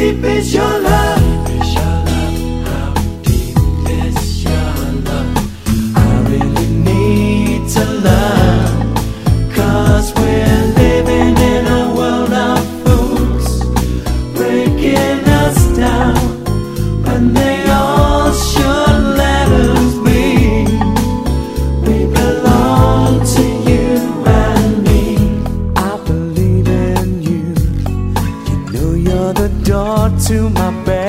deep is your love? to my bed.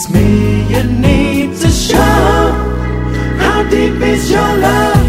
It's me you need to show. How deep is your love?